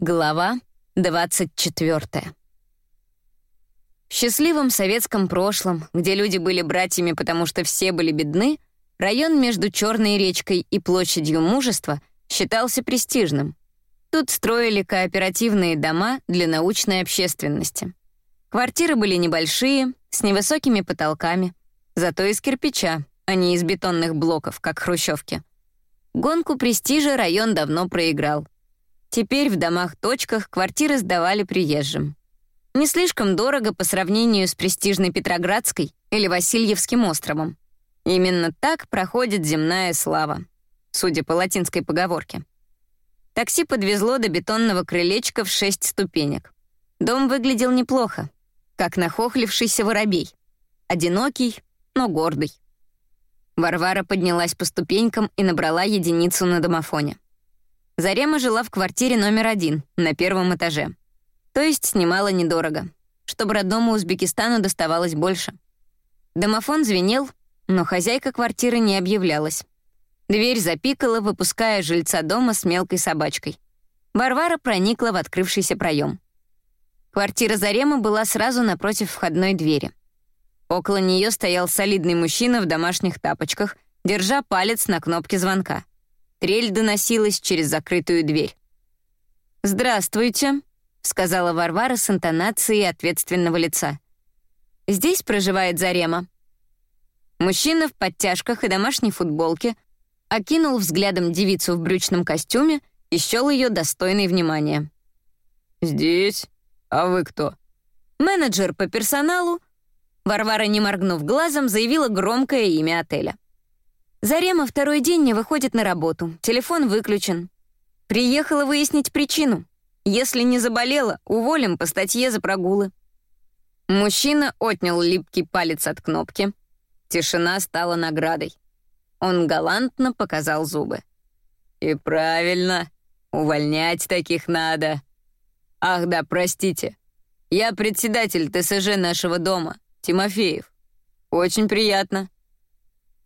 Глава 24. В счастливом советском прошлом, где люди были братьями, потому что все были бедны, район между Черной речкой и площадью Мужества считался престижным. Тут строили кооперативные дома для научной общественности. Квартиры были небольшие, с невысокими потолками, зато из кирпича, а не из бетонных блоков, как хрущевки. Гонку престижа район давно проиграл — Теперь в домах-точках квартиры сдавали приезжим. Не слишком дорого по сравнению с престижной Петроградской или Васильевским островом. Именно так проходит земная слава, судя по латинской поговорке. Такси подвезло до бетонного крылечка в шесть ступенек. Дом выглядел неплохо, как нахохлившийся воробей. Одинокий, но гордый. Варвара поднялась по ступенькам и набрала единицу на домофоне. Зарема жила в квартире номер один, на первом этаже. То есть снимала недорого, чтобы родному Узбекистану доставалось больше. Домофон звенел, но хозяйка квартиры не объявлялась. Дверь запикала, выпуская жильца дома с мелкой собачкой. Варвара проникла в открывшийся проем. Квартира Зарема была сразу напротив входной двери. Около нее стоял солидный мужчина в домашних тапочках, держа палец на кнопке звонка. Трель доносилась через закрытую дверь. «Здравствуйте», — сказала Варвара с интонацией ответственного лица. «Здесь проживает Зарема». Мужчина в подтяжках и домашней футболке окинул взглядом девицу в брючном костюме и счел ее достойной внимания. «Здесь? А вы кто?» Менеджер по персоналу. Варвара, не моргнув глазом, заявила громкое имя отеля. Зарема второй день не выходит на работу, телефон выключен. Приехала выяснить причину. Если не заболела, уволим по статье за прогулы. Мужчина отнял липкий палец от кнопки. Тишина стала наградой. Он галантно показал зубы. «И правильно, увольнять таких надо. Ах да, простите, я председатель ТСЖ нашего дома, Тимофеев. Очень приятно».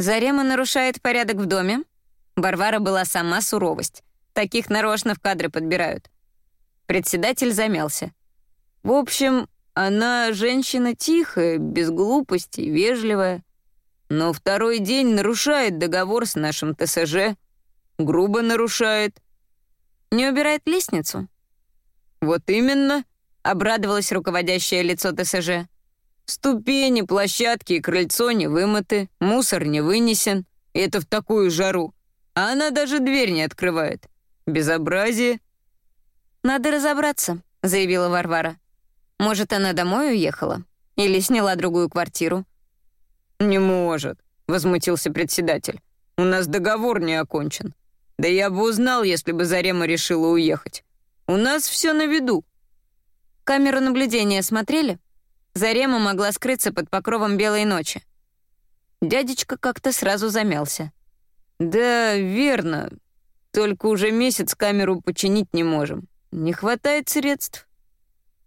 Зарема нарушает порядок в доме. Варвара была сама суровость. Таких нарочно в кадры подбирают. Председатель замялся. В общем, она женщина тихая, без глупостей, вежливая. Но второй день нарушает договор с нашим ТСЖ. Грубо нарушает. Не убирает лестницу? Вот именно, обрадовалось руководящее лицо ТСЖ. Ступени, площадки и крыльцо не вымыты, мусор не вынесен. И это в такую жару. А она даже дверь не открывает. Безобразие. «Надо разобраться», — заявила Варвара. «Может, она домой уехала? Или сняла другую квартиру?» «Не может», — возмутился председатель. «У нас договор не окончен. Да я бы узнал, если бы Зарема решила уехать. У нас все на виду». «Камеру наблюдения смотрели?» Зарема могла скрыться под покровом белой ночи. Дядечка как-то сразу замялся. «Да, верно. Только уже месяц камеру починить не можем. Не хватает средств».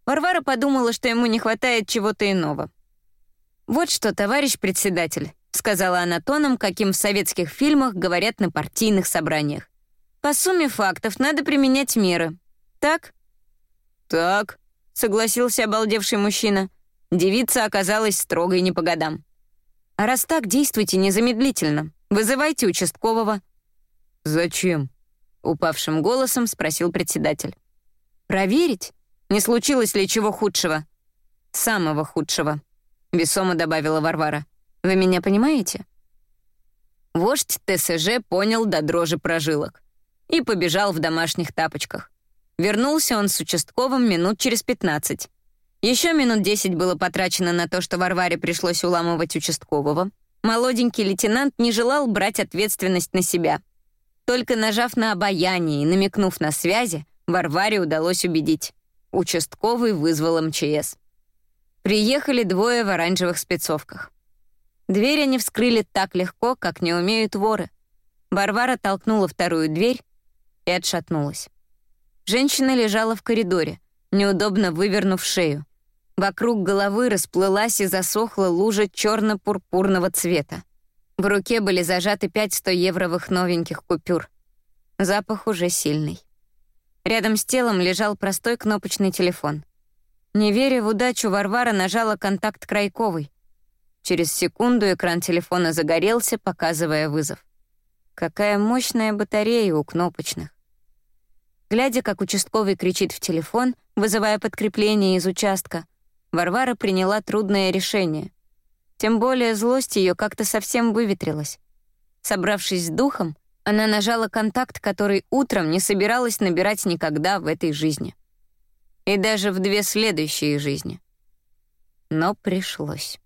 Варвара подумала, что ему не хватает чего-то иного. «Вот что, товарищ председатель», — сказала она тоном, каким в советских фильмах говорят на партийных собраниях. «По сумме фактов надо применять меры. Так?» «Так», — согласился обалдевший мужчина. Девица оказалась строгой не по годам. «А раз так, действуйте незамедлительно. Вызывайте участкового». «Зачем?» — упавшим голосом спросил председатель. «Проверить, не случилось ли чего худшего». «Самого худшего», — весомо добавила Варвара. «Вы меня понимаете?» Вождь ТСЖ понял до дрожи прожилок и побежал в домашних тапочках. Вернулся он с участковым минут через пятнадцать. Еще минут десять было потрачено на то, что Варваре пришлось уламывать участкового. Молоденький лейтенант не желал брать ответственность на себя. Только нажав на обаяние и намекнув на связи, Варваре удалось убедить. Участковый вызвал МЧС. Приехали двое в оранжевых спецовках. Дверь они вскрыли так легко, как не умеют воры. Варвара толкнула вторую дверь и отшатнулась. Женщина лежала в коридоре, неудобно вывернув шею. Вокруг головы расплылась и засохла лужа черно-пурпурного цвета. В руке были зажаты пять 100-евровых новеньких купюр. Запах уже сильный. Рядом с телом лежал простой кнопочный телефон. Не веря в удачу, Варвара нажала контакт Крайковой. Через секунду экран телефона загорелся, показывая вызов. Какая мощная батарея у кнопочных. Глядя, как участковый кричит в телефон, вызывая подкрепление из участка, Варвара приняла трудное решение. Тем более злость ее как-то совсем выветрилась. Собравшись с духом, она нажала контакт, который утром не собиралась набирать никогда в этой жизни. И даже в две следующие жизни. Но пришлось.